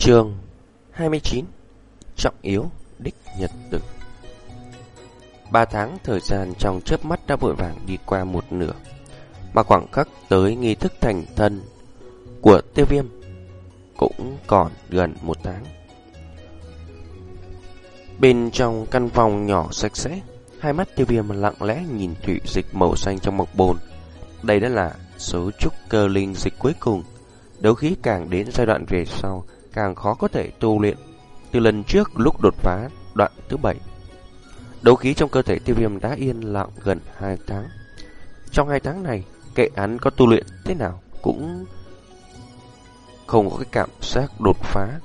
Trường 29 Trọng yếu Đích Nhật Tử. Ba tháng thời gian trong chớp mắt đã vội vàng đi qua một nửa, Mà khoảng khắc tới nghi thức thành thân của tiêu viêm cũng còn gần một tháng. Bên trong căn phòng nhỏ sạch sẽ, Hai mắt tiêu viêm lặng lẽ nhìn thủy dịch màu xanh trong mộc bồn. Đây đã là số trúc cơ linh dịch cuối cùng, Đấu khí càng đến giai đoạn về sau càng khó có thể tu luyện. Từ lần trước lúc đột phá đoạn thứ bảy, đấu khí trong cơ thể tiêu viêm đã yên lặng gần 2 tháng. Trong 2 tháng này, kệ án có tu luyện thế nào cũng không có cái cảm giác đột phá.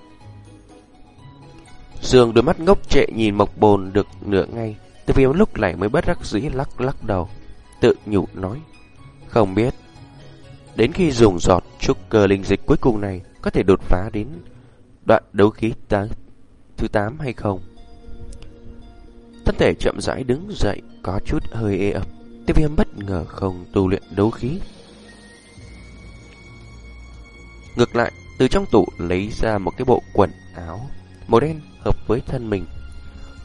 Dương đôi mắt ngốc trệ nhìn mộc bồn được nửa ngay tiêu viêm lúc này mới bất đắc dĩ lắc lắc đầu, tự nhủ nói. Không biết, đến khi dùng giọt trúc cơ linh dịch cuối cùng này có thể đột phá đến đoạn đấu khí ta, thứ 8 hay không. Thân thể chậm rãi đứng dậy, có chút hơi ê ẩm. Tiêu viêm bất ngờ không tu luyện đấu khí. Ngược lại, từ trong tủ lấy ra một cái bộ quần áo màu đen hợp với thân mình.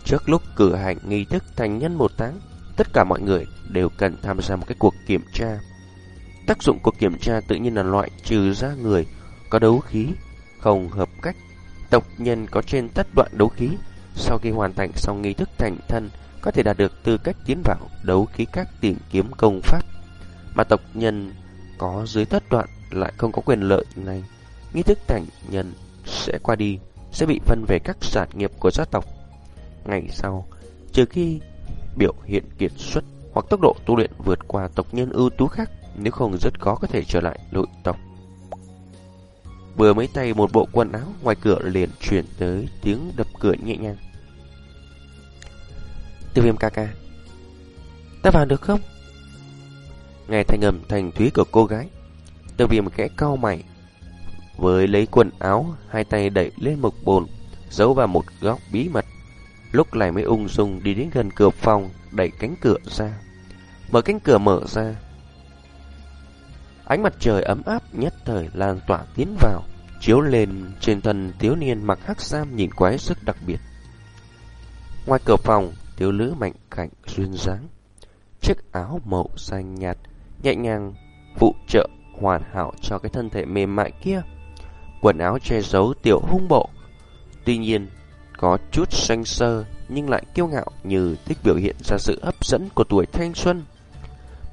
Trước lúc cử hành nghi thức thành nhân một tháng, tất cả mọi người đều cần tham gia một cái cuộc kiểm tra. Tác dụng của kiểm tra tự nhiên là loại trừ ra người có đấu khí không hợp cách Tộc nhân có trên tất đoạn đấu khí, sau khi hoàn thành xong nghi thức thành thân, có thể đạt được tư cách tiến vào đấu khí các tìm kiếm công pháp. Mà tộc nhân có dưới tất đoạn lại không có quyền lợi này. Nghi thức thành nhân sẽ qua đi, sẽ bị phân về các sản nghiệp của gia tộc. Ngày sau, trừ khi biểu hiện kiệt xuất hoặc tốc độ tu luyện vượt qua tộc nhân ưu tú khác, nếu không rất khó có thể trở lại nội tộc. Vừa mới tay một bộ quần áo, ngoài cửa liền chuyển tới tiếng đập cửa nhẹ nhàng. Tiêu viêm ca ca, Ta vào được không? Nghe thanh âm thành thúy của cô gái, Tiêu viêm khẽ cau mày, Với lấy quần áo, Hai tay đẩy lên một bồn, Giấu vào một góc bí mật Lúc này mới ung dung đi đến gần cửa phòng, Đẩy cánh cửa ra Mở cánh cửa mở ra Ánh mặt trời ấm áp nhất thời lan tỏa tiến vào chiếu lên trên thân thiếu niên mặc hắc sam nhìn quái sức đặc biệt. Ngoài cửa phòng, thiếu nữ mạnh cảnh duyên dáng, chiếc áo màu xanh nhạt nhẹ nhàng phụ trợ hoàn hảo cho cái thân thể mềm mại kia. Quần áo che giấu tiểu hung bộ, tuy nhiên có chút xanh sơ nhưng lại kiêu ngạo như thích biểu hiện ra sự hấp dẫn của tuổi thanh xuân.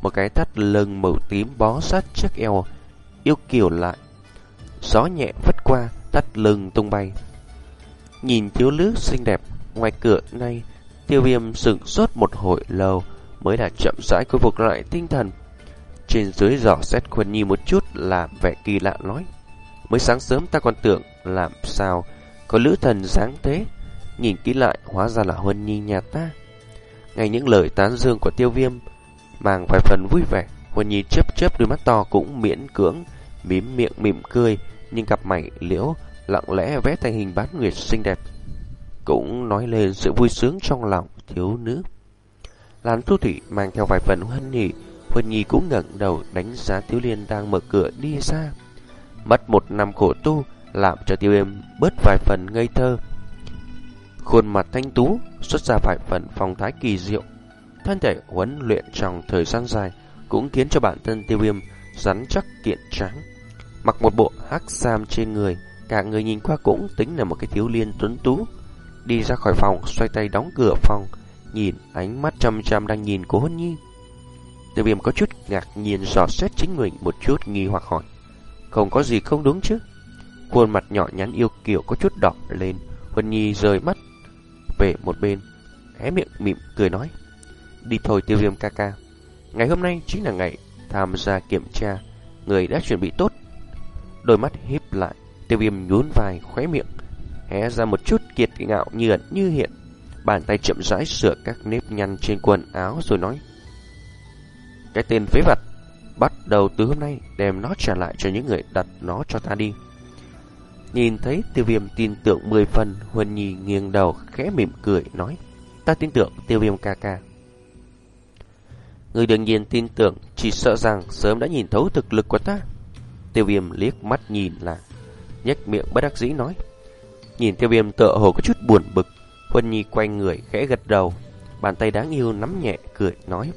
Một cái thắt lưng màu tím bó sát chiếc eo, yêu kiều lại Gió nhẹ vất qua, tắt lưng tung bay. Nhìn thiếu nữ xinh đẹp ngoài cửa này, tiêu viêm sửng sốt một hồi lâu mới đã chậm rãi khôi phục lại tinh thần. Trên dưới dò xét Khuân Nhi một chút là vẻ kỳ lạ nói. Mới sáng sớm ta còn tưởng làm sao có lữ thần dáng thế. Nhìn kỹ lại hóa ra là Huân Nhi nhà ta. Ngay những lời tán dương của tiêu viêm mang vài phần vui vẻ. Huân Nhi chớp chớp đôi mắt to cũng miễn cưỡng mím miệng mỉm cười, nhưng cặp mày liễu lặng lẽ vẽ thành hình bán nguyệt xinh đẹp, cũng nói lên sự vui sướng trong lòng thiếu nữ. Lan thu thủy mang theo vài phần hân nhị, Huân Nhi cũng ngẩng đầu đánh giá Thiếu Liên đang mở cửa đi xa. Mất một năm khổ tu, làm cho Tiêu Êm bớt vài phần ngây thơ. Khuôn mặt thanh tú, xuất ra vài phần phong thái kỳ diệu. Thân thể huấn luyện trong thời gian dài cũng khiến cho bản thân Tiêu Viêm rắn chắc kiện trắng. Mặc một bộ hắc sam trên người, cả người nhìn qua cũng tính là một cái thiếu liên tuấn tú. Đi ra khỏi phòng, xoay tay đóng cửa phòng, nhìn ánh mắt chăm chăm đang nhìn của Hôn Nhi. Tiêu viêm có chút ngạc nhiên dò xét chính mình một chút nghi hoặc hỏi. Không có gì không đúng chứ? Khuôn mặt nhỏ nhắn yêu kiều có chút đỏ lên, Huân Nhi rời mắt về một bên, hé miệng mỉm cười nói. Đi thôi tiêu viêm ca ca. Ngày hôm nay chính là ngày tham gia kiểm tra, người đã chuẩn bị tốt. Đôi mắt híp lại, tiêu viêm nhún vai khóe miệng, hé ra một chút kiệt ngạo như ẩn như hiện. Bàn tay chậm rãi sửa các nếp nhăn trên quần áo rồi nói. Cái tên phế vật, bắt đầu từ hôm nay đem nó trả lại cho những người đặt nó cho ta đi. Nhìn thấy tiêu viêm tin tưởng mười phần, Huân Nhi nghiêng đầu khẽ mỉm cười nói. Ta tin tưởng tiêu viêm ca ca. Người đương nhiên tin tưởng, chỉ sợ rằng sớm đã nhìn thấu thực lực của ta. Tiêu viêm liếc mắt nhìn là nhếch miệng bất đắc dĩ nói. Nhìn tiêu viêm tựa hồ có chút buồn bực, Huân Nhi quay người khẽ gật đầu, bàn tay đáng yêu nắm nhẹ cười nói.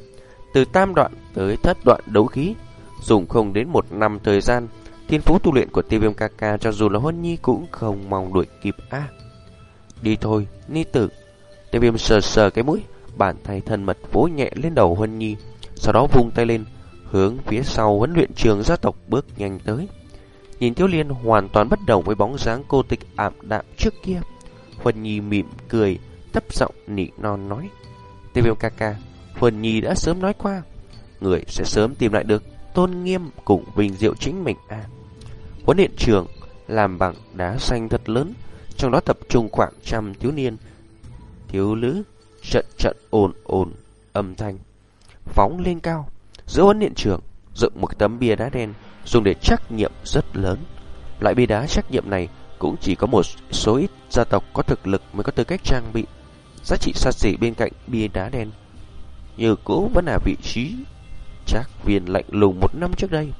Từ tam đoạn tới thất đoạn đấu khí, dùng không đến một năm thời gian, thiên phú tu luyện của tiêu viêm ca ca cho dù là Huân Nhi cũng không mong đuổi kịp a Đi thôi, Ni tử. Tiêu viêm sờ sờ cái mũi, bàn tay thân mật vỗ nhẹ lên đầu Huân Nhi, sau đó vung tay lên, hướng phía sau huấn luyện trường gia tộc bước nhanh tới. Nhìn Thiếu Liên hoàn toàn bất đồng với bóng dáng cô tịch ảm đạm trước kia. Huân Nhi mỉm cười, thấp giọng nỉ non nói. Tiêu viêm ca ca, Huân Nhi đã sớm nói qua. Người sẽ sớm tìm lại được tôn nghiêm cùng vinh diệu chính mình à. Huấn luyện trường làm bằng đá xanh thật lớn, trong đó tập trung khoảng trăm thiếu niên, thiếu nữ, trận trận ồn ồn, âm thanh, phóng lên cao. Giữa huấn luyện trường, dựng một tấm bia đá đen dùng để trắc nghiệm rất lớn. Loại bia đá trắc nghiệm này cũng chỉ có một số ít gia tộc có thực lực mới có tư cách trang bị. Giá trị xa xỉ bên cạnh bia đá đen như cũ vẫn là vị trí trác viên lạnh lùng một năm trước đây.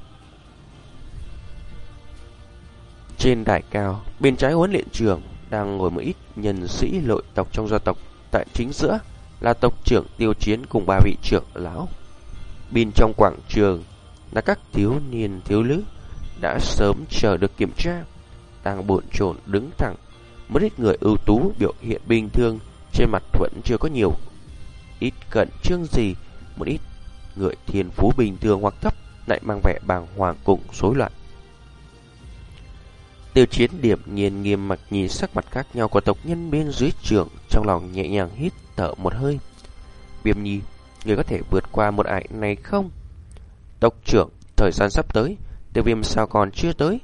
Trên đài cao, bên trái huấn luyện trường đang ngồi một ít nhân sĩ nội tộc trong gia tộc, tại chính giữa là tộc trưởng tiêu chiến cùng ba vị trưởng lão. Bên trong quảng trường là các thiếu niên thiếu nữ đã sớm chờ được kiểm tra, đang bộn chồn đứng thẳng. Một ít người ưu tú biểu hiện bình thường, trên mặt vẫn chưa có nhiều ít cận trương gì, một ít người thiên phú bình thường hoặc thấp lại mang vẻ bàng hoàng cùng rối loạn. Tiêu chiến điểm nghiền nghiêm mặt nhìn sắc mặt khác nhau của tộc nhân bên dưới trường trong lòng nhẹ nhàng hít thở một hơi. Biêm nhi, người có thể vượt qua một ải này không? Tộc trưởng, thời gian sắp tới, tiêu viêm sao còn chưa tới?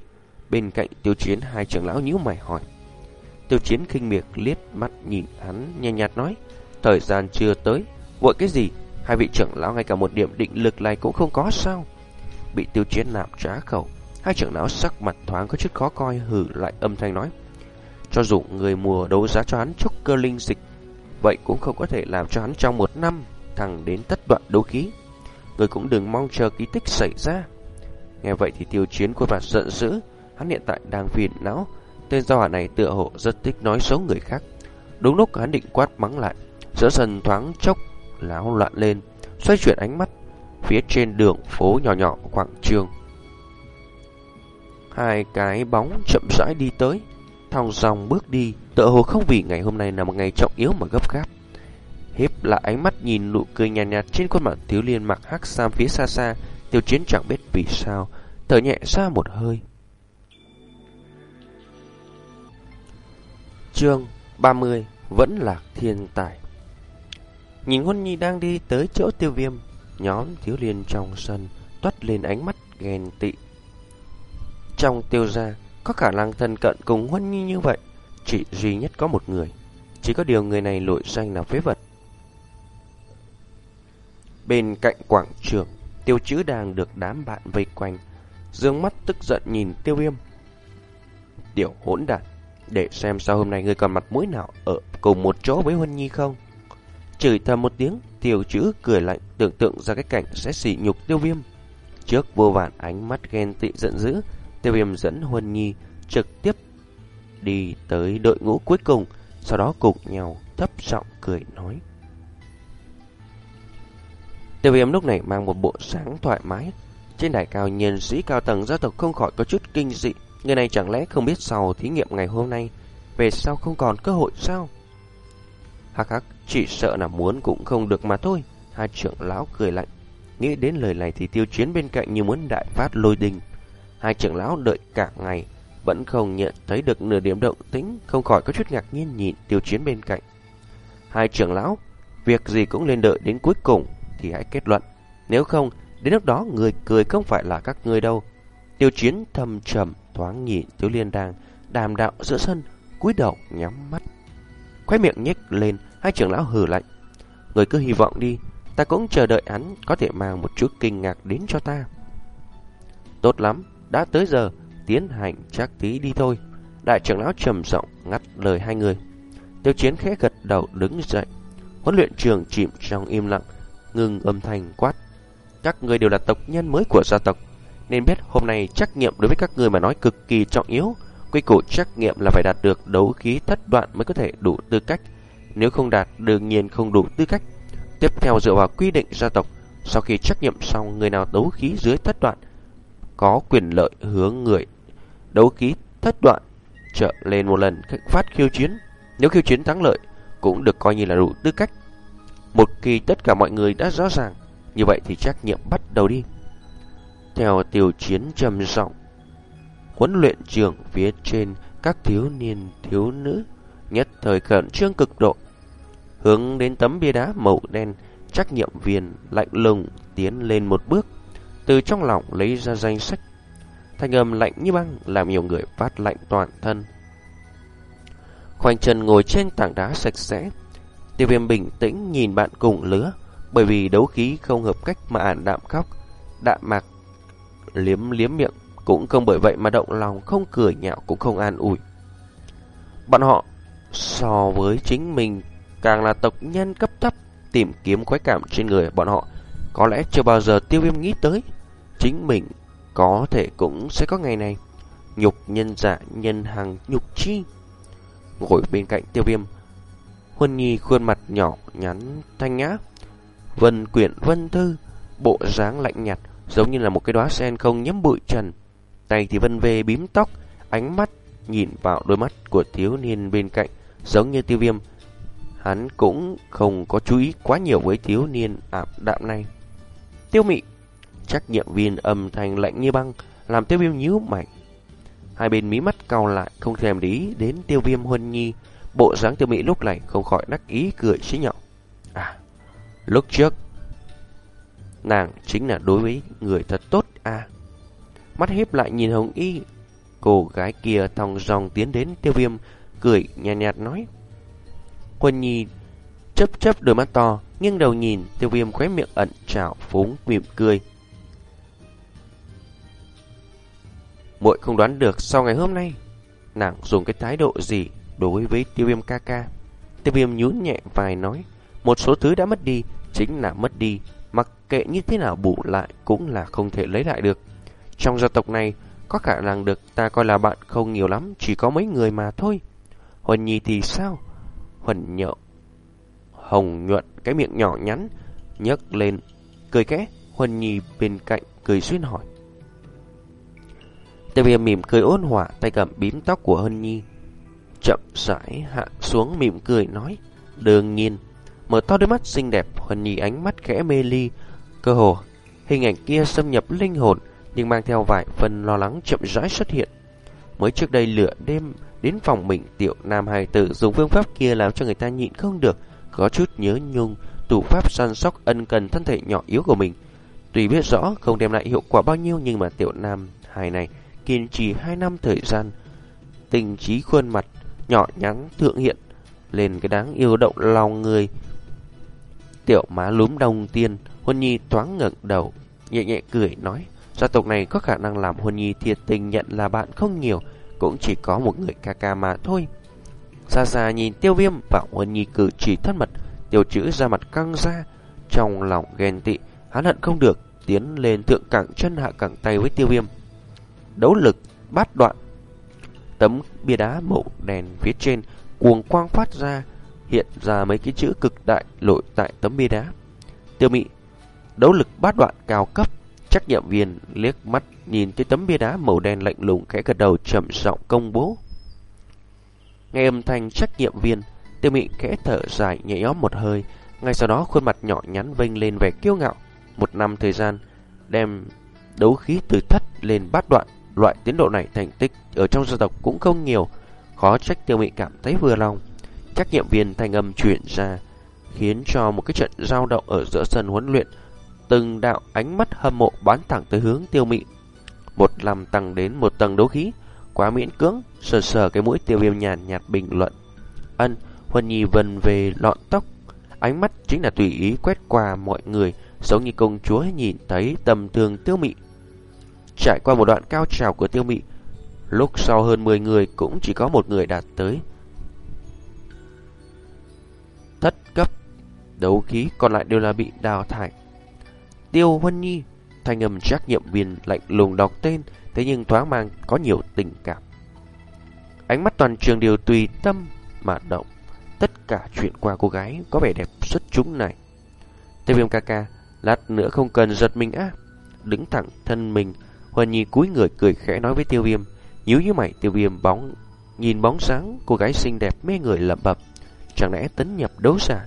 Bên cạnh tiêu chiến hai trưởng lão nhíu mày hỏi. Tiêu chiến kinh miệt liếc mắt nhìn hắn nhàn nhạt nói, thời gian chưa tới, vội cái gì? Hai vị trưởng lão ngay cả một điểm định lực này cũng không có sao? Bị tiêu chiến nạp trá khẩu, hai trưởng lão sắc mặt thoáng có chút khó coi hử lại âm thanh nói. Cho dù người mùa đấu giá cho hắn chốc cơ linh dịch, vậy cũng không có thể làm cho hắn trong một năm thẳng đến tất đoạn đấu khí người cũng đừng mong chờ kỳ tích xảy ra. Nghe vậy thì tiêu chiến khuôn mặt giận dữ, hắn hiện tại đang phiền não, tên giao hỏa này tựa hộ rất thích nói xấu người khác. Đúng lúc hắn định quát mắng lại, giữa sân thoáng chốc, láo loạn lên, xoay chuyển ánh mắt, phía trên đường phố nhỏ nhỏ quảng trường. Hai cái bóng chậm rãi đi tới, thong dòng bước đi, tựa hồ không vì ngày hôm nay là một ngày trọng yếu mà gấp gáp hiếp lại ánh mắt nhìn nụ cười nhàn nhạt, nhạt trên khuôn mặt thiếu liên mặc hắc sam phía xa xa, tiêu chiến chẳng biết vì sao, thở nhẹ ra một hơi. Chương 30 Vẫn là thiên tài Nhìn Huân Nhi đang đi tới chỗ tiêu viêm, nhóm thiếu liên trong sân toát lên ánh mắt ghen tị. Trong tiêu gia, có khả năng thân cận cùng Huân Nhi như vậy, chỉ duy nhất có một người. Chỉ có điều người này lội danh là phế vật. Bên cạnh quảng trường, tiêu chữ đang được đám bạn vây quanh, dương mắt tức giận nhìn tiêu viêm. Tiểu hỗn đản, để xem sao hôm nay ngươi còn mặt mũi nào ở cùng một chỗ với Huân Nhi không? Chửi thầm một tiếng, tiêu chữ cười lạnh tưởng tượng ra cái cảnh sẽ sỉ nhục tiêu viêm. Trước vô vàn ánh mắt ghen tị giận dữ, tiêu viêm dẫn Huân Nhi trực tiếp đi tới đội ngũ cuối cùng, sau đó cùng nhau thấp giọng cười nói. Tiêu viêm lúc này mang một bộ sáng thoải mái. Trên đài cao nhân sĩ cao tầng gia tộc không khỏi có chút kinh dị. Người này chẳng lẽ không biết sau thí nghiệm ngày hôm nay, về sau không còn cơ hội sao? Hắc hắc, chỉ sợ là muốn cũng không được mà thôi. Hai trưởng lão cười lạnh. Nghĩ đến lời này thì tiêu chiến bên cạnh như muốn đại phát lôi đình. Hai trưởng lão đợi cả ngày, vẫn không nhận thấy được nửa điểm động tĩnh, không khỏi có chút ngạc nhiên nhìn tiêu chiến bên cạnh. Hai trưởng lão, việc gì cũng lên đợi đến cuối cùng thì hãy kết luận. Nếu không, đến lúc đó người cười không phải là các ngươi đâu. Tiêu chiến thầm trầm thoáng nhìn tiêu Liên đang đàm đạo giữa sân, cúi đầu nhắm mắt. Khóe miệng nhếch lên, hai trưởng lão hừ lạnh. Người cứ hy vọng đi, ta cũng chờ đợi hắn có thể mang một chút kinh ngạc đến cho ta. Tốt lắm, đã tới giờ, tiến hành trác tí đi thôi. Đại trưởng lão trầm giọng ngắt lời hai người. Tiêu chiến khẽ gật đầu đứng dậy. Huấn luyện trường chìm trong im lặng, ngừng âm thanh quát. Các người đều là tộc nhân mới của gia tộc, nên biết hôm nay trách nhiệm đối với các người mà nói cực kỳ trọng yếu. Quy củ trắc nghiệm là phải đạt được đấu khí thất đoạn mới có thể đủ tư cách. Nếu không đạt, đương nhiên không đủ tư cách. Tiếp theo dựa vào quy định gia tộc, sau khi trắc nghiệm xong, người nào đấu khí dưới thất đoạn có quyền lợi hướng người đấu khí thất đoạn trợ lên một lần phát khiêu chiến. Nếu khiêu chiến thắng lợi, cũng được coi như là đủ tư cách. Một khi tất cả mọi người đã rõ ràng, như vậy thì trách nhiệm bắt đầu đi. Theo tiêu chiến trầm giọng, huấn luyện trường phía trên các thiếu niên thiếu nữ nhất thời khẩn trương cực độ, hướng đến tấm bia đá màu đen, trách nhiệm viên lạnh lùng tiến lên một bước, từ trong lòng lấy ra danh sách. Thanh âm lạnh như băng làm nhiều người phát lạnh toàn thân. Khoanh chân ngồi trên tảng đá sạch sẽ, tiêu viêm bình tĩnh nhìn bạn cùng lứa, bởi vì đấu khí không hợp cách mà ản đạm khóc, đạm mạc liếm liếm miệng, cũng không bởi vậy mà động lòng, không cười nhạo cũng không an ủi. Bọn họ so với chính mình càng là tộc nhân cấp thấp tìm kiếm khoái cảm trên người bọn họ, có lẽ chưa bao giờ tiêu viêm nghĩ tới. Chính mình có thể cũng sẽ có ngày này. Nhục nhân dạ nhân hàng nhục chi. Ngồi bên cạnh tiêu viêm, Huân Nhi khuôn mặt nhỏ nhắn thanh nhã, vân quyển vân thư, bộ dáng lạnh nhạt, giống như là một cái đóa sen không nhấm bụi trần. Tay thì vân về bím tóc, ánh mắt nhìn vào đôi mắt của thiếu niên bên cạnh, giống như tiêu viêm. Hắn cũng không có chú ý quá nhiều với thiếu niên ảm đạm này. Tiêu mị, trách nhiệm viên âm thanh lạnh như băng, làm tiêu viêm nhíu mày. Hai bên mí mắt cau lại, không thèm để ý đến tiêu viêm huân nhi. Bộ dáng tiêu mỹ lúc này không khỏi đắc ý cười xí nhạo. À, lúc trước Nàng chính là đối với người thật tốt à. Mắt hiếp lại nhìn Hồng Y, cô gái kia thong dong tiến đến tiêu viêm, cười nhạt nhạt nói. huân Nhi chớp chớp đôi mắt to, nghiêng đầu nhìn, tiêu viêm khóe miệng ẩn trào phúng mỉm cười. Muội không đoán được sau ngày hôm nay, nàng dùng cái thái độ gì đối với tiêu viêm ca ca. Tiêu viêm nhún nhẹ vài nói, một số thứ đã mất đi, chính là mất đi, Mặc kệ như thế nào bù lại cũng là không thể lấy lại được. Trong gia tộc này, có khả năng được ta coi là bạn không nhiều lắm, chỉ có mấy người mà thôi. Huân Nhi thì sao? Huân nhậu Hồng nhuận cái miệng nhỏ nhắn, nhấc lên, cười kẽ. Huân Nhi bên cạnh cười xuyên hỏi. Tiêu viêm mỉm cười ôn hòa, tay cầm bím tóc của hân Nhi. Chậm rãi hạ xuống mỉm cười nói. Đương nhiên, Mở to đôi mắt xinh đẹp, hân Nhi ánh mắt khẽ mê ly. Cơ hồ, hình ảnh kia xâm nhập linh hồn, nhưng mang theo vài phần lo lắng chậm rãi xuất hiện. Mới trước đây lửa đêm đến phòng mình tiểu nam hài tử dùng phương pháp kia làm cho người ta nhịn không được, có chút nhớ nhung, tủ pháp săn sóc ân cần thân thể nhỏ yếu của mình. Tuy biết rõ không đem lại hiệu quả bao nhiêu nhưng mà tiểu nam hài này kiên trì hai năm thời gian, tình trí khuôn mặt nhỏ nhắn thượng hiện lên cái đáng yêu động lòng người Tiểu má lúm đồng tiên, Huân Nhi thoáng ngẩng đầu, nhẹ nhẹ cười nói, gia tộc này có khả năng làm Huân Nhi thiệt tình nhận là bạn không nhiều, cũng chỉ có một người ca ca mà thôi. Xa xa nhìn tiêu viêm và Huân Nhi cử chỉ thân mật, tiêu chữ ra mặt căng ra, trong lòng ghen tị, hắn hận không được, tiến lên thượng cẳng chân hạ cẳng tay với tiêu viêm. Đấu lực, bát đoạn, tấm bia đá màu đèn phía trên, cuồng quang phát ra, hiện ra mấy cái chữ cực đại lội tại tấm bia đá. Tiêu mị, đấu lực bát đoạn cao cấp, trách nhiệm viên liếc mắt nhìn thấy tấm bia đá màu đen lạnh lùng khẽ gật đầu chậm giọng công bố. Nghe âm thanh trách nhiệm viên, tiêu mị khẽ thở dài nhẹ nhõm một hơi, ngay sau đó khuôn mặt nhỏ nhắn vênh lên vẻ kiêu ngạo. Một năm thời gian, đem đấu khí từ thất lên bát đoạn, loại tiến độ này thành tích ở trong gia tộc cũng không nhiều, khó trách tiêu mị cảm thấy vừa lòng. Trách nhiệm viên thanh âm chuyển ra, khiến cho một cái trận giao động ở giữa sân huấn luyện, từng đạo ánh mắt hâm mộ bán thẳng tới hướng tiêu mị. Một làm tăng đến một tầng đấu khí, quá miễn cưỡng, sờ sờ cái mũi tiêu viêm nhàn nhạt bình luận. Ân, Huân Nhi vần về lọn tóc, ánh mắt chính là tùy ý quét qua mọi người, giống như công chúa nhìn thấy tầm thường tiêu mị. Trải qua một đoạn cao trào của tiêu mị, lúc sau hơn 10 người cũng chỉ có một người đạt tới thất cấp đấu khí còn lại đều là bị đào thải. Tiêu Huân Nhi, thanh âm trách nhiệm viên lạnh lùng đọc tên, thế nhưng thoáng mang có nhiều tình cảm. Ánh mắt toàn trường đều tùy tâm mà động. Tất cả chuyện qua cô gái có vẻ đẹp xuất chúng này. Tiêu viêm ca ca, lát nữa không cần giật mình á. Đứng thẳng thân mình, Huân Nhi cúi người cười khẽ nói với tiêu viêm. Nhíu như mày tiêu viêm bóng, nhìn bóng sáng cô gái xinh đẹp mê người lẩm bẩm. Chẳng lẽ tấn nhập đấu giả?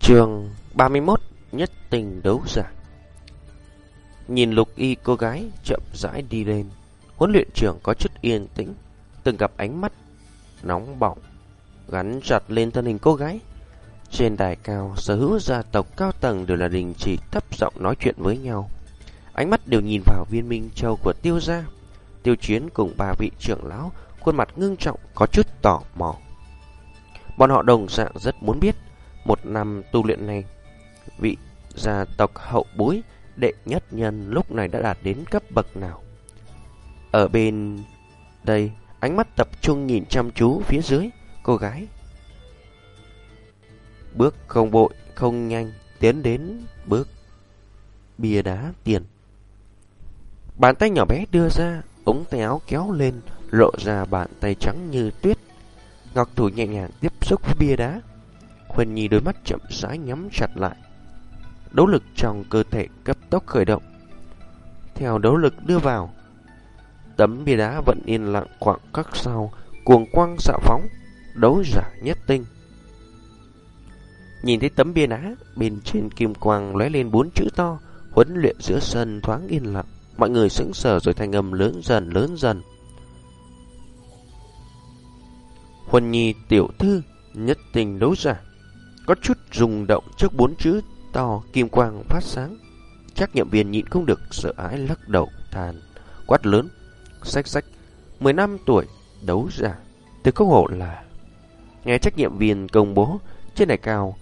Trường 31 Nhất tình đấu giả Nhìn lục y cô gái chậm rãi đi lên Huấn luyện trưởng có chút yên tĩnh Từng gặp ánh mắt Nóng bỏng Gắn chặt lên thân hình cô gái trên đài cao Sở hữu gia tộc cao tầng đều là đình chỉ thấp giọng nói chuyện với nhau Ánh mắt đều nhìn vào viên minh châu của tiêu gia Tiêu chiến cùng ba vị trưởng lão Khuôn mặt ngưng trọng có chút tò mò Bọn họ đồng dạng rất muốn biết Một năm tu luyện này Vị gia tộc hậu bối đệ nhất nhân lúc này đã đạt đến cấp bậc nào. Ở bên đây, ánh mắt tập trung nhìn chăm chú phía dưới, cô gái. Bước không bội, không nhanh, tiến đến bước bia đá tiền. Bàn tay nhỏ bé đưa ra, ống tay áo kéo lên, lộ ra bàn tay trắng như tuyết. Ngọc thủ nhẹ nhàng tiếp xúc với bia đá. huân Nhi đôi mắt chậm rãi nhắm chặt lại đấu lực trong cơ thể cấp tốc khởi động. Theo đấu lực đưa vào, tấm bia đá vẫn yên lặng khoảng các sau, cuồng quang xạ phóng, đấu giả nhất tinh. Nhìn thấy tấm bia đá, bên trên kim quang lóe lên bốn chữ to, huấn luyện giữa sân thoáng yên lặng. Mọi người sững sờ rồi thanh âm lớn dần lớn dần. Huân Nhi tiểu thư, nhất tình đấu giả, có chút rung động trước bốn chữ to kim quang phát sáng. các nhiệm viên nhịn không được sợ ái lắc đầu than quát lớn, sách sách, 10 năm tuổi đấu giả, từ không hộ là nghe trách nhiệm viên công bố trên đài cao.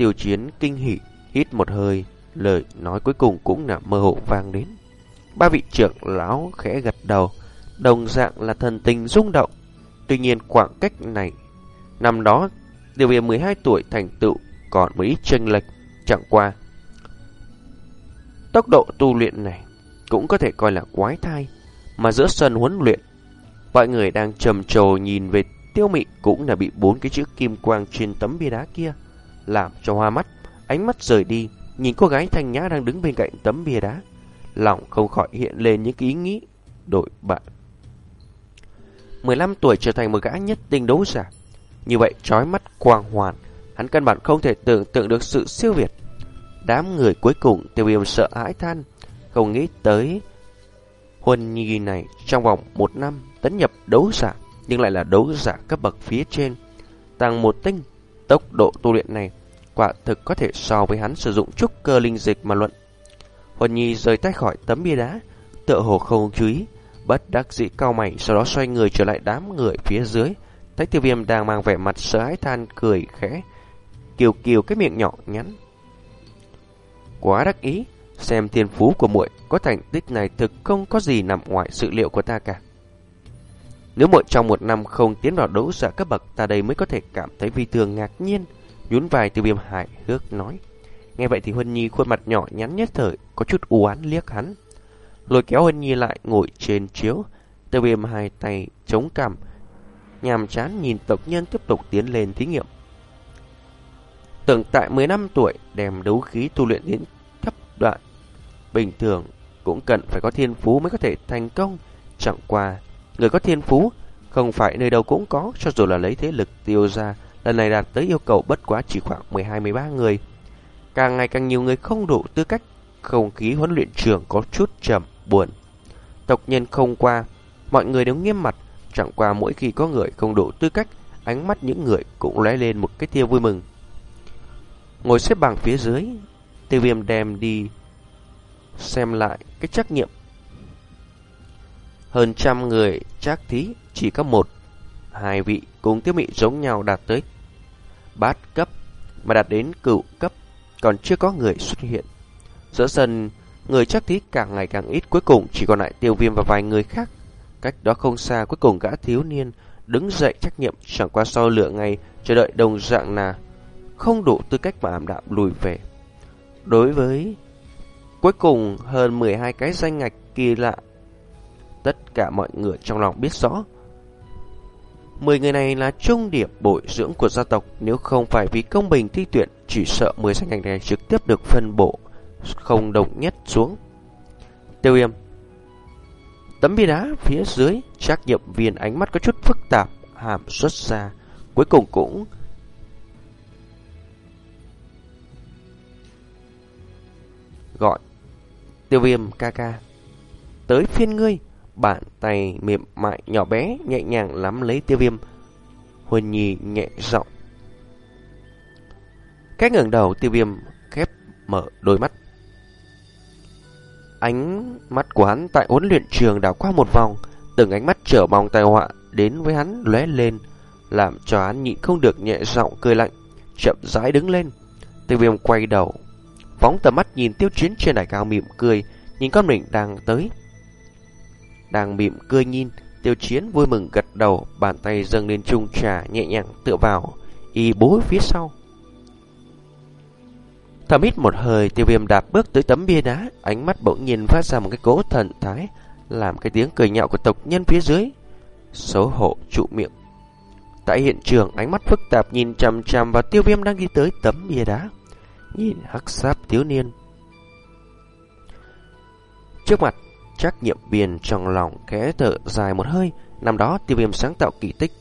Tiêu chiến kinh hỉ hít một hơi, lời nói cuối cùng cũng là mơ hồ vang đến. Ba vị trưởng lão khẽ gật đầu, đồng dạng là thần tình rung động. Tuy nhiên khoảng cách này, năm đó Tiêu viêm 12 tuổi thành tựu còn một ít chênh lệch chẳng qua. Tốc độ tu luyện này cũng có thể coi là quái thai, mà giữa sân huấn luyện, mọi người đang trầm trồ nhìn về tiêu mị cũng là bị bốn cái chữ kim quang trên tấm bia đá kia, làm cho hoa mắt, ánh mắt rời đi, nhìn cô gái thanh nhã đang đứng bên cạnh tấm bia đá, lòng không khỏi hiện lên những ý nghĩ đổi bạn. 15 tuổi trở thành một gã nhất tinh đấu giả, như vậy trói mắt quang hoàn, Hắn căn bản không thể tưởng tượng được sự siêu việt. Đám người cuối cùng tiêu viêm sợ hãi than, không nghĩ tới Huân Nhi này trong vòng một năm tấn nhập đấu giả, nhưng lại là đấu giả cấp bậc phía trên. Tăng một tinh, tốc độ tu luyện này quả thực có thể so với hắn sử dụng trúc cơ linh dịch mà luận. Huân Nhi rời tay khỏi tấm bia đá, tựa hồ không chú ý, bất đắc dĩ cao mày, sau đó xoay người trở lại đám người phía dưới. Thấy tiêu viêm đang mang vẻ mặt sợ hãi than cười khẽ, kiều kiều cái miệng nhỏ nhắn. Quá đắc ý, xem thiên phú của muội có thành tích này thực không có gì nằm ngoài sự liệu của ta cả. Nếu muội trong một năm không tiến vào đấu giả cấp bậc, ta đây mới có thể cảm thấy vi thường ngạc nhiên. Nhún vai từ viêm hải hước nói. Nghe vậy thì Huân Nhi khuôn mặt nhỏ nhắn nhất thời, có chút u án liếc hắn. Lôi kéo Huân Nhi lại ngồi trên chiếu, tiêu viêm hai tay chống cằm, nhàm chán nhìn tộc nhân tiếp tục tiến lên thí nghiệm. Tưởng tại 15 tuổi đem đấu khí tu luyện đến cấp đoạn bình thường cũng cần phải có thiên phú mới có thể thành công. Chẳng qua, người có thiên phú không phải nơi đâu cũng có, cho dù là lấy thế lực tiêu ra, lần này đạt tới yêu cầu bất quá chỉ khoảng 12-13 người. Càng ngày càng nhiều người không đủ tư cách, không khí huấn luyện trường có chút trầm, buồn. Tộc nhân không qua, mọi người đều nghiêm mặt, chẳng qua mỗi khi có người không đủ tư cách, ánh mắt những người cũng lóe lên một cái tia vui mừng. Ngồi xếp bằng phía dưới, tiêu viêm đem đi xem lại cái trắc nghiệm. Hơn trăm người trác thí, chỉ có một, hai vị cùng tiêu mị giống nhau đạt tới bát cấp, mà đạt đến cửu cấp, còn chưa có người xuất hiện. Giữa sân, người chắc thí càng ngày càng ít, cuối cùng chỉ còn lại tiêu viêm và vài người khác. Cách đó không xa, cuối cùng gã thiếu niên đứng dậy trách nhiệm chẳng qua sau lửa ngày chờ đợi đồng dạng là không đủ tư cách mà ảm đạm lùi về. Đối với Cuối cùng hơn 12 cái danh ngạch kỳ lạ. Tất cả mọi người trong lòng biết rõ. 10 người này là trung điểm bồi dưỡng của gia tộc. Nếu không phải vì công bình thi tuyển, Chỉ sợ 10 danh ngành này trực tiếp được phân bổ, Không đồng nhất xuống. Tiêu yêm, Tấm bia đá phía dưới, Trác nhiệm viên ánh mắt có chút phức tạp, Hàm xuất ra. Cuối cùng cũng Gọi Tiêu viêm ca ca, Tới phiên ngươi. Bàn tay mềm mại nhỏ bé Nhẹ nhàng lắm lấy tiêu viêm. Huân Nhi nhẹ giọng. Cách ngẩng đầu tiêu viêm khép mở đôi mắt. Ánh mắt của hắn tại huấn luyện trường đảo qua một vòng, Từng ánh mắt trở mong tai họa đến với hắn lóe lên, Làm cho hắn nhịn không được nhẹ giọng cười lạnh, Chậm rãi đứng lên. Tiêu viêm quay đầu, Phóng tầm mắt nhìn tiêu chiến trên đài cao mỉm cười, Nhìn con mình đang tới. Đang mỉm cười nhìn. Tiêu chiến vui mừng gật đầu, Bàn tay dâng lên chung trà nhẹ nhàng tựa vào, Y bố phía sau. Thầm hít một hơi, tiêu viêm đạp bước tới tấm bia đá, Ánh mắt bỗng nhiên phát ra một cái cố thần thái, Làm cái tiếng cười nhạo của tộc nhân phía dưới. Xấu hổ, trụ miệng. Tại hiện trường, ánh mắt phức tạp nhìn chằm chằm vào tiêu viêm đang đi tới tấm bia đá. Nhìn hắc sáp thiếu niên. Trước mặt Trác nhiệm viên trong lòng khẽ thở dài một hơi. Năm đó, tiêu viêm sáng tạo kỳ tích.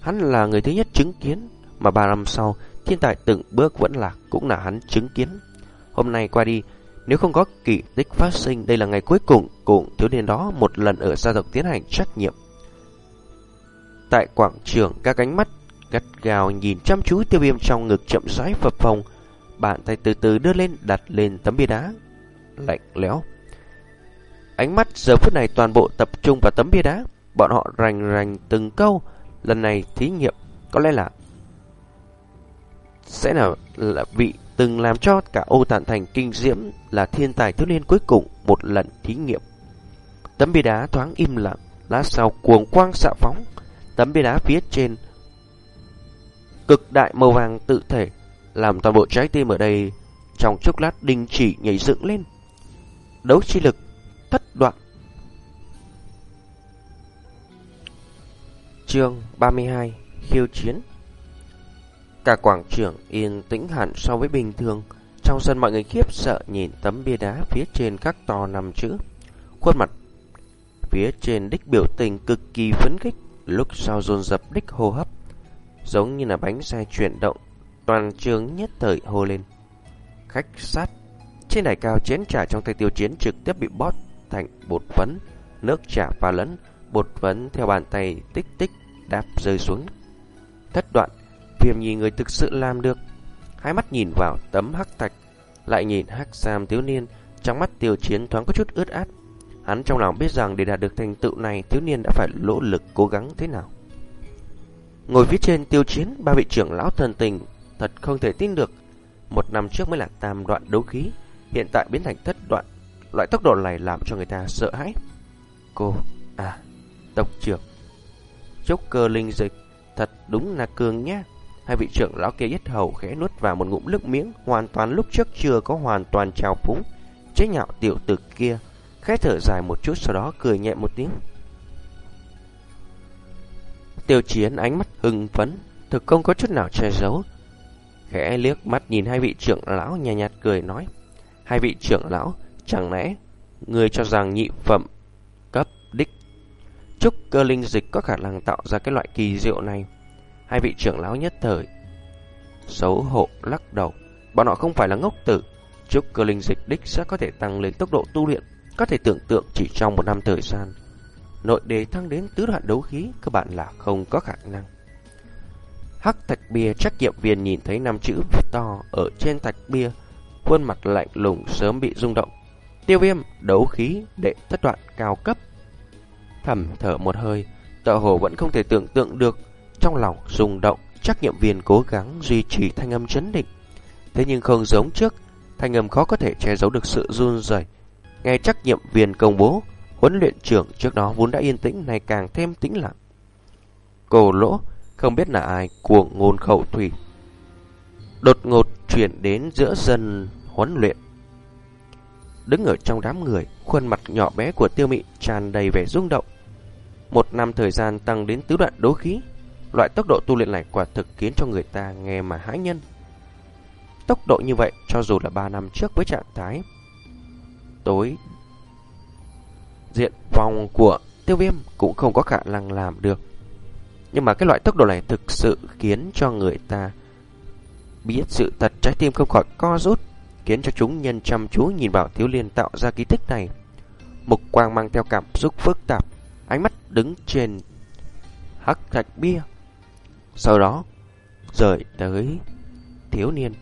Hắn là người thứ nhất chứng kiến, Mà ba năm sau, Thiên tài từng bước vẫn lạc Cũng là hắn chứng kiến. Hôm nay qua đi, Nếu không có kỳ tích phát sinh, Đây là ngày cuối cùng Cùng thiếu niên đó một lần ở gia tộc tiến hành trách nhiệm Tại quảng trường, Các ánh mắt gắt gào nhìn chăm chú tiêu viêm trong ngực chậm rãi phập phồng. Bàn tay từ từ đưa lên đặt lên tấm bia đá, Lạnh lẽo. Ánh mắt giờ phút này toàn bộ tập trung vào tấm bia đá. Bọn họ rành rành từng câu. Lần này thí nghiệm Có lẽ là Sẽ là, là vị từng làm cho cả ô Tạn thành kinh diễm Là thiên tài thiếu niên cuối cùng Một lần thí nghiệm. Tấm bia đá thoáng im lặng Lá sau cuồng quang xạ phóng. Tấm bia đá phía trên Cực đại màu vàng tự thể Làm toàn bộ trái tim ở đây Trong chốc lát đình chỉ nhảy dựng lên. Đấu chi lực đoạn. Chương 32 Khiêu chiến. Cả quảng trường yên tĩnh hẳn so với bình thường. Trong sân mọi người khiếp sợ nhìn tấm bia đá phía trên các to nằm chữ. Khuôn mặt phía trên đích biểu tình cực kỳ phấn khích, Lúc sau dồn dập đích hô hấp, Giống như là bánh xe chuyển động, Toàn trường nhất thời hô lên. Khách sát Trên đài cao chén trà trong tay tiêu chiến trực tiếp bị bót thành bột phấn, Nước trà pha lẫn, Bột phấn theo bàn tay tích tích đáp rơi xuống. Thất đoạn, Viêm nhi người thực sự làm được. Hai mắt nhìn vào tấm hắc thạch, Lại nhìn hắc sam thiếu niên, Trong mắt tiêu chiến thoáng có chút ướt át. Hắn trong lòng biết rằng để đạt được thành tựu này, Thiếu niên đã phải nỗ lực cố gắng thế nào. Ngồi phía trên tiêu chiến, Ba vị trưởng lão thần tình, Thật không thể tin được. Một năm trước mới là tam đoạn đấu khí, Hiện tại biến thành thất đoạn. Loại tốc độ này làm cho người ta sợ hãi. Cô À Tộc trưởng. Chốc cơ linh dịch, Thật đúng là cường nhá. Hai vị trưởng lão kia yết hầu khẽ nuốt vào một ngụm nước miếng, Hoàn toàn lúc trước chưa có hoàn toàn trào phúng. Chế nhạo tiểu tử kia, Khẽ thở dài một chút sau đó cười nhẹ một tiếng. Tiêu chiến ánh mắt hưng phấn, Thực không có chút nào che giấu. Khẽ liếc mắt nhìn hai vị trưởng lão nhạt nhạt cười nói. Hai vị trưởng lão Chẳng lẽ Người cho rằng nhị phẩm Cấp đích Trúc cơ linh dịch có khả năng tạo ra cái loại kỳ diệu này? Hai vị trưởng lão nhất thời Xấu hổ lắc đầu. Bọn họ không phải là ngốc tử. Trúc cơ linh dịch đích sẽ có thể tăng lên tốc độ tu luyện, Có thể tưởng tượng chỉ trong một năm thời gian. Nội đề thăng đến tứ đoạn đấu khí Các bạn là không có khả năng. Hắc thạch bia trách nhiệm viên nhìn thấy năm chữ to ở trên thạch bia, Khuôn mặt lạnh lùng sớm bị rung động. Tiêu viêm đấu khí đệ thất đoạn cao cấp. Thầm thở một hơi Tợ hồ vẫn không thể tưởng tượng được, Trong lòng rung động Trách nhiệm viên cố gắng duy trì thanh âm chấn định. Thế nhưng không giống trước, Thanh âm khó có thể che giấu được sự run rẩy. Nghe trách nhiệm viên công bố, Huấn luyện trưởng trước đó vốn đã yên tĩnh Này càng thêm tĩnh lặng. Cổ lỗ, không biết là ai cuồng ngôn khẩu thủy. Đột ngột chuyển đến giữa dân huấn luyện đứng ở trong đám người, khuôn mặt nhỏ bé của tiêu mị tràn đầy vẻ rung động. Một năm thời gian tăng đến tứ đoạn đố khí, loại tốc độ tu luyện này quả thực khiến cho người ta nghe mà hãi nhân. Tốc độ như vậy cho dù là 3 năm trước với trạng thái tối diện vòng của tiêu viêm cũng không có khả năng làm được. Nhưng mà cái loại tốc độ này thực sự khiến cho người ta biết sự thật trái tim không khỏi co rút, khiến cho chúng nhân chăm chú nhìn vào thiếu liên tạo ra ký tích này. Mục quang mang theo cảm xúc phức tạp, ánh mắt đứng trên hắc thạch bia. Sau đó, rời tới thiếu niên.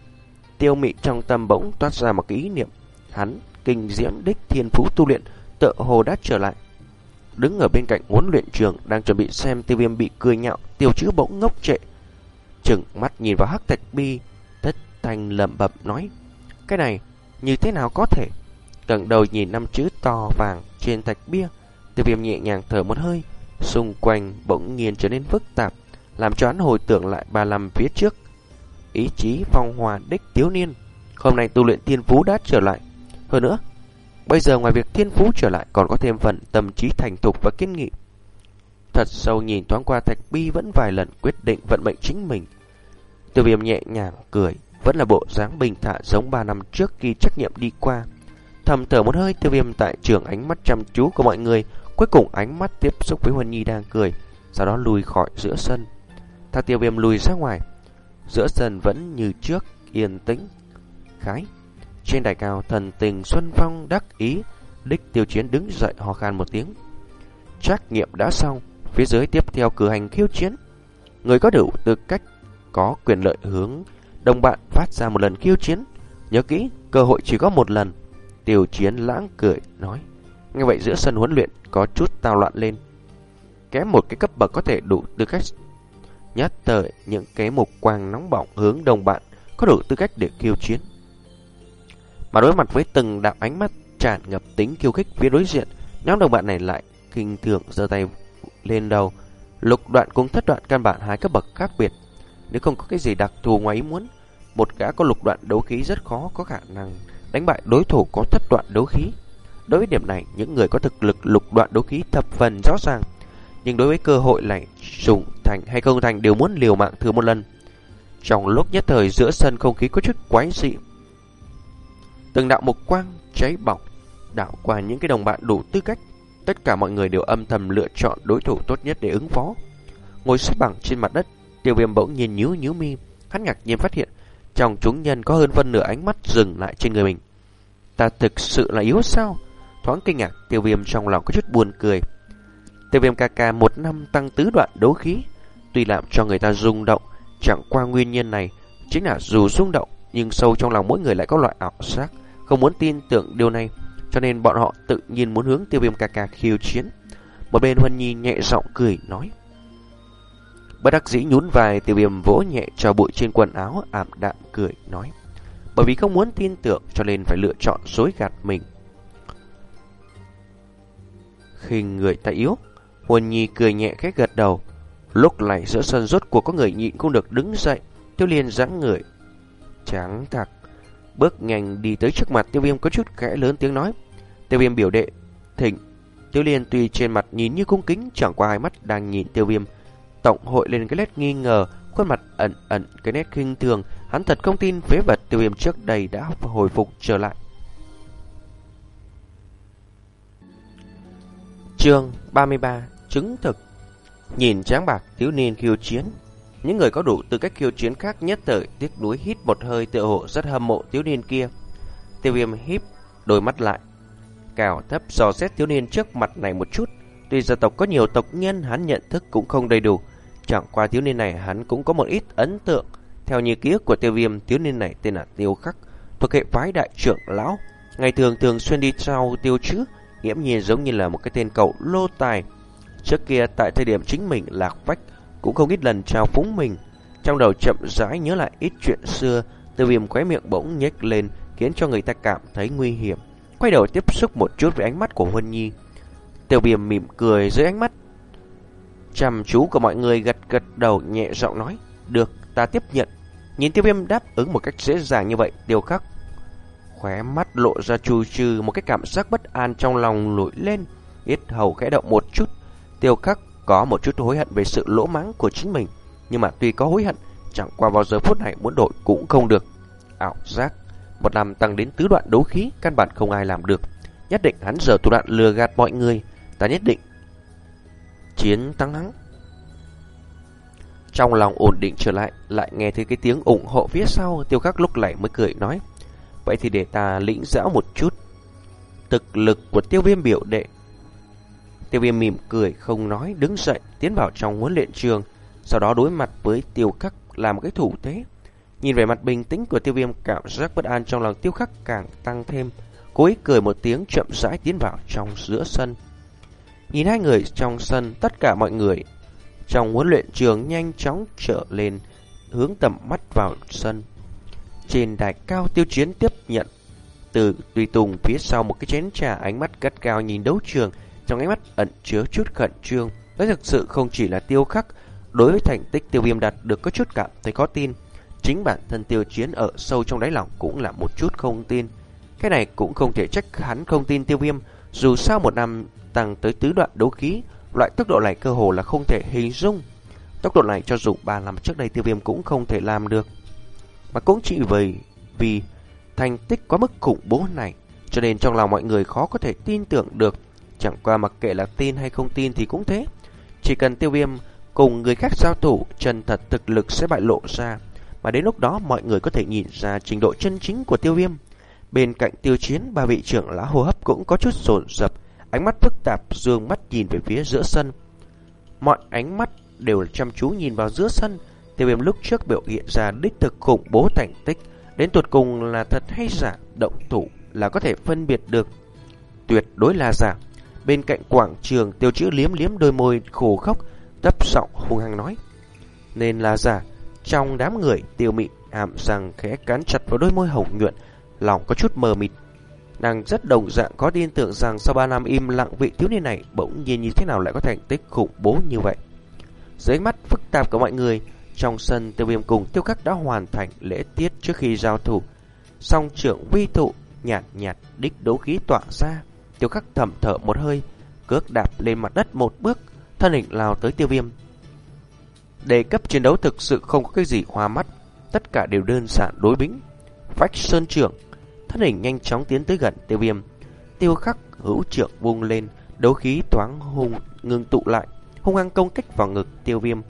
Tiêu mị trong tâm bỗng toát ra một cái ý niệm. Hắn kinh diễm đích thiên phú tu luyện tựa hồ đã trở lại. Đứng ở bên cạnh huấn luyện trường đang chuẩn bị xem tiêu viêm bị cười nhạo, tiêu chữ bỗng ngốc trệ. Trừng mắt nhìn vào hắc thạch bi, thất thanh lẩm bẩm nói. Cái này, như thế nào có thể? Cẩn đầu nhìn năm chữ to vàng trên thạch bia, tiêu viêm nhẹ nhàng thở một hơi, xung quanh bỗng nhiên trở nên phức tạp, làm cho hắn hồi tưởng lại ba làm phía trước. Ý chí phong hòa đích thiếu niên, hôm nay tu luyện thiên phú đã trở lại. Hơn nữa, bây giờ ngoài việc thiên phú trở lại còn có thêm phần tâm trí thành thục và kiên nghị. Thật sâu nhìn thoáng qua Thạch Bi vẫn vài lần quyết định vận mệnh chính mình. Tiêu viêm nhẹ nhàng cười, vẫn là bộ dáng bình thản giống 3 năm trước khi trách nhiệm đi qua. Thầm thở một hơi tiêu viêm tại trường ánh mắt chăm chú của mọi người, cuối cùng ánh mắt tiếp xúc với Huân Nhi đang cười, sau đó lùi khỏi giữa sân. Thằng tiêu viêm lùi ra ngoài, giữa sân vẫn như trước, yên tĩnh. Khái, trên đài cao thần tình Xuân Phong đắc ý, đích tiêu chiến đứng dậy ho khan một tiếng. Trách nghiệm đã xong, phía dưới tiếp theo cử hành khiêu chiến. Người có đủ tư cách có quyền lợi hướng đồng bạn phát ra một lần khiêu chiến. Nhớ kỹ, cơ hội chỉ có một lần. Tiêu chiến lãng cười, nói. Nghe vậy giữa sân huấn luyện có chút tao loạn lên. Kém một cái cấp bậc có thể đủ tư cách nhát tới những cái mục quang nóng bỏng hướng đồng bạn có đủ tư cách để khiêu chiến. Mà đối mặt với từng đạo ánh mắt tràn ngập tính khiêu khích phía đối diện, nhóm đồng bạn này lại kinh thường giơ tay lên đầu. Lục đoạn cùng thất đoạn căn bản hai cấp bậc khác biệt. Nếu không có cái gì đặc thù ngoài ý muốn, một gã có lục đoạn đấu khí rất khó có khả năng đánh bại đối thủ có thất đoạn đấu khí. Đối với điểm này, những người có thực lực lục đoạn đấu khí thập phần rõ ràng. Nhưng đối với cơ hội này, dùng thành hay không thành đều muốn liều mạng thử một lần. Trong lúc nhất thời giữa sân không khí có chút quái dị, Từng đạo mục quang cháy bỏng đảo qua những cái đồng bạn đủ tư cách. Tất cả mọi người đều âm thầm lựa chọn đối thủ tốt nhất để ứng phó. Ngồi xếp bằng trên mặt đất, tiêu viêm bỗng nhìn nhíu nhíu mi, hắn ngạc nhiên phát hiện trong chúng nhân có hơn phân nửa ánh mắt dừng lại trên người mình. Ta thực sự là yếu sao? Thoáng kinh ngạc, tiêu viêm trong lòng có chút buồn cười. Tiêu viêm ca ca một năm tăng tứ đoạn đấu khí, tuy làm cho người ta rung động, chẳng qua nguyên nhân này chính là dù rung động nhưng sâu trong lòng mỗi người lại có loại ảo giác không muốn tin tưởng điều này, cho nên bọn họ tự nhiên muốn hướng tiêu viêm ca ca khiêu chiến. Một bên Huân Nhi nhẹ giọng cười nói. Bất đắc dĩ nhún vai tiêu viêm vỗ nhẹ cho bụi trên quần áo ảm đạm cười nói. Bởi vì không muốn tin tưởng cho nên phải lựa chọn dối gạt mình. Khi người ta yếu, Huân Nhi cười nhẹ khét gật đầu. Lúc này giữa sân rốt cuộc có người nhịn không được đứng dậy, tiêu liên dáng người. Trắng thật Bước nhanh đi tới trước mặt tiêu viêm có chút khẽ lớn tiếng nói. Tiêu viêm biểu đệ, thỉnh. Tiêu liên tuy trên mặt nhìn như cung kính, chẳng qua hai mắt đang nhìn tiêu viêm. Tổng hội lên cái nét nghi ngờ, khuôn mặt ẩn ẩn cái nét khinh thường. Hắn thật không tin phế vật tiêu viêm trước đây đã hồi phục trở lại. Chương 33 Chứng thực Nhìn tráng bạc thiếu niên khiêu chiến những người có đủ tư cách khiêu chiến khác nhất thời tiếc nuối hít một hơi tựa hộ rất hâm mộ thiếu niên kia. Tiêu viêm híp đôi mắt lại. Cào thấp dò xét thiếu niên trước mặt này một chút. Tuy gia tộc có nhiều tộc nhân hắn nhận thức cũng không đầy đủ. Chẳng qua thiếu niên này hắn cũng có một ít ấn tượng. Theo như ký ức của tiêu viêm, thiếu niên này tên là Tiêu Khắc, thuộc hệ phái đại trưởng lão. Ngày thường thường xuyên đi sau tiêu chứ, nghiễm nhiên giống như là một cái tên cậu lô tài. Trước kia tại thời điểm chính mình lạc vách, cũng không ít lần trao phúng mình. Trong đầu chậm rãi nhớ lại ít chuyện xưa, tiêu viêm khóe miệng bỗng nhếch lên, khiến cho người ta cảm thấy nguy hiểm. Quay đầu tiếp xúc một chút với ánh mắt của Huân Nhi. Tiêu viêm mỉm cười dưới ánh mắt. Chăm chú của mọi người gật gật đầu nhẹ giọng nói, được, ta tiếp nhận. Nhìn tiêu viêm đáp ứng một cách dễ dàng như vậy, tiêu khắc. khóe mắt lộ ra trù trừ một cái cảm giác bất an trong lòng nổi lên, ít hầu khẽ động một chút. Tiêu khắc có một chút hối hận về sự lỗ mãng của chính mình, nhưng mà tuy có hối hận, chẳng qua vào giờ phút này muốn đổi cũng không được. Ảo giác, một năm tăng đến tứ đoạn đấu khí, căn bản không ai làm được. Nhất định hắn giờ thủ đoạn lừa gạt mọi người, ta nhất định chiến thắng hắn. Trong lòng ổn định trở lại, lại nghe thấy cái tiếng ủng hộ phía sau, tiêu khắc lúc này mới cười nói. Vậy thì để ta lĩnh dã một chút. Thực lực của tiêu viêm biểu đệ. Tiêu viêm mỉm cười, không nói, đứng dậy, tiến vào trong huấn luyện trường, sau đó đối mặt với tiêu khắc làm một cái thủ thế. Nhìn về mặt bình tĩnh của tiêu viêm cảm giác bất an trong lòng tiêu khắc càng tăng thêm. Cố ý cười một tiếng chậm rãi tiến vào trong giữa sân. Nhìn hai người trong sân, tất cả mọi người trong huấn luyện trường nhanh chóng trở lên, hướng tầm mắt vào sân. Trên đài cao tiêu chiến tiếp nhận từ tùy tùng phía sau một cái chén trà ánh mắt cắt cao nhìn đấu trường, trong ánh mắt ẩn chứa chút khẩn trương. Đó thực sự không chỉ là tiêu khắc, đối với thành tích tiêu viêm đạt được có chút cảm thấy có tin. Chính bản thân tiêu chiến ở sâu trong đáy lòng cũng là một chút không tin. Cái này cũng không thể trách hắn không tin tiêu viêm, dù sao một năm tăng tới tứ đoạn đấu khí, loại tốc độ này cơ hồ là không thể hình dung. Tốc độ này cho dù 3 năm trước đây tiêu viêm cũng không thể làm được. Mà cũng chỉ vì vì thành tích quá mức khủng bố này, cho nên trong lòng mọi người khó có thể tin tưởng được. Chẳng qua mặc kệ là tin hay không tin thì cũng thế. Chỉ cần tiêu viêm cùng người khác giao thủ, chân thật thực lực sẽ bại lộ ra. Mà đến lúc đó mọi người có thể nhìn ra trình độ chân chính của tiêu viêm. Bên cạnh tiêu chiến, ba vị trưởng lá hô hấp cũng có chút sồn sập ánh mắt phức tạp dương mắt nhìn về phía giữa sân. Mọi ánh mắt đều chăm chú nhìn vào giữa sân, tiêu viêm lúc trước biểu hiện ra đích thực khủng bố thành tích, đến tuột cùng là thật hay giả, động thủ là có thể phân biệt được. Tuyệt đối là giả. Bên cạnh quảng trường tiêu chữ liếm liếm đôi môi khổ khóc, thấp giọng hung hăng nói. Nên là giả, trong đám người tiêu mị hàm răng khẽ cắn chặt vào đôi môi hồng nhuận, lòng có chút mờ mịt. Nàng rất đồng dạng có tin tưởng rằng sau 3 năm im lặng vị thiếu niên này bỗng nhiên như thế nào lại có thành tích khủng bố như vậy. Dưới mắt phức tạp của mọi người, trong sân tiêu viêm cùng tiêu khắc đã hoàn thành lễ tiết trước khi giao thủ. Song trưởng vi thụ nhạt nhạt đích đấu khí tỏa ra, tiêu khắc thầm thở một hơi, cước đạp lên mặt đất một bước, thân hình lao tới tiêu viêm. Đề cấp chiến đấu thực sự không có cái gì hoa mắt, tất cả đều đơn giản đối bính. Phách sơn trưởng, thân hình nhanh chóng tiến tới gần tiêu viêm. Tiêu khắc hữu trưởng vung lên, đấu khí thoáng hùng ngưng tụ lại, hung hăng công kích vào ngực tiêu viêm.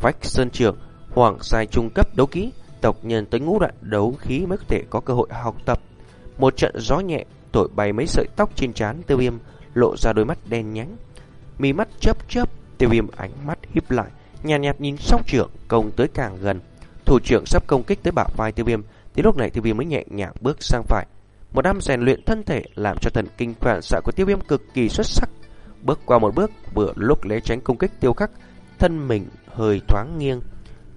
Vách sơn trường hoàng sai trung cấp đấu khí, tộc nhân tới ngũ đoạn đấu khí mới có thể có cơ hội học tập. Một trận gió nhẹ thổi bay mấy sợi tóc trên trán tiêu viêm, lộ ra đôi mắt đen nhánh. Mi mắt chớp chớp, tiêu viêm ánh mắt híp lại, nhàn nhạt, nhạt nhìn song trưởng công tới càng gần. Thủ trưởng sắp công kích tới bả vai tiêu viêm, Đến lúc này tiêu viêm mới nhẹ nhàng bước sang phải. Một năm rèn luyện thân thể làm cho thần kinh phản xạ của tiêu viêm cực kỳ xuất sắc. Bước qua một bước, vừa lúc lẽ tránh công kích tiêu khắc, thân mình hơi thoáng nghiêng.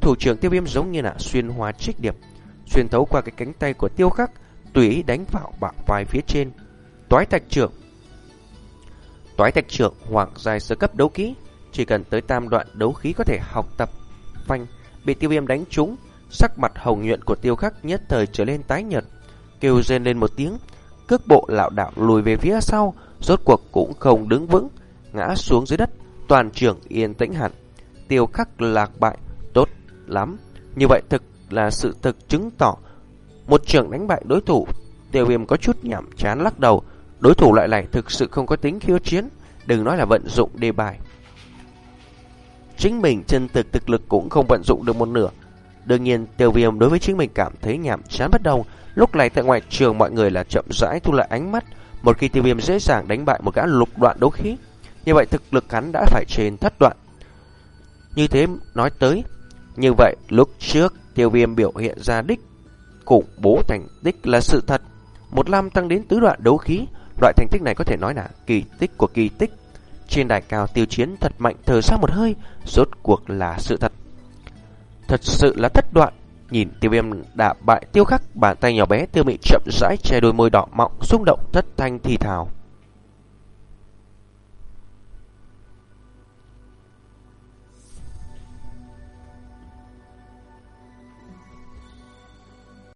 Thủ trưởng tiêu viêm giống như là xuyên hóa trích điệp, xuyên thấu qua cái cánh tay của tiêu khắc, tùy đánh vào bả vai phía trên. Toái thạch trưởng Toái thạch trưởng hoàng dài sơ cấp đấu kỹ, chỉ cần tới tam đoạn đấu khí có thể học tập. Phanh, bị tiêu viêm đánh trúng, sắc mặt hồng nhuận của tiêu khắc nhất thời trở lên tái nhợt, kêu rên lên một tiếng, cước bộ lảo đảo lùi về phía sau, rốt cuộc cũng không đứng vững, ngã xuống dưới đất, toàn trưởng yên tĩnh hẳn. Tiêu khắc lạc bại, tốt lắm. Như vậy thực là sự thực chứng tỏ một trưởng đánh bại đối thủ. Tiêu viêm có chút nhảm chán lắc đầu, đối thủ lại này thực sự không có tính khiêu chiến, đừng nói là vận dụng đề bài. Chính mình chân thực thực lực cũng không vận dụng được một nửa. Đương nhiên, tiêu viêm đối với chính mình cảm thấy nhảm chán bất đồng. Lúc này tại ngoại trường mọi người là chậm rãi thu lại ánh mắt. Một khi tiêu viêm dễ dàng đánh bại một gã lục đoạn đấu khí, như vậy thực lực hắn đã phải trên thất đoạn. Như thế nói tới, như vậy lúc trước tiêu viêm biểu hiện ra đích củng bố thành tích là sự thật. Một năm tăng đến tứ đoạn đấu khí, loại thành tích này có thể nói là kỳ tích của kỳ tích. Trên đài cao tiêu chiến thật mạnh thở ra một hơi, rốt cuộc là sự thật. Thật sự là thất đoạn. Nhìn tiêu viêm đã bại tiêu khắc, bàn tay nhỏ bé tiêu mị chậm rãi che đôi môi đỏ mọng, xung động thất thanh thì thào.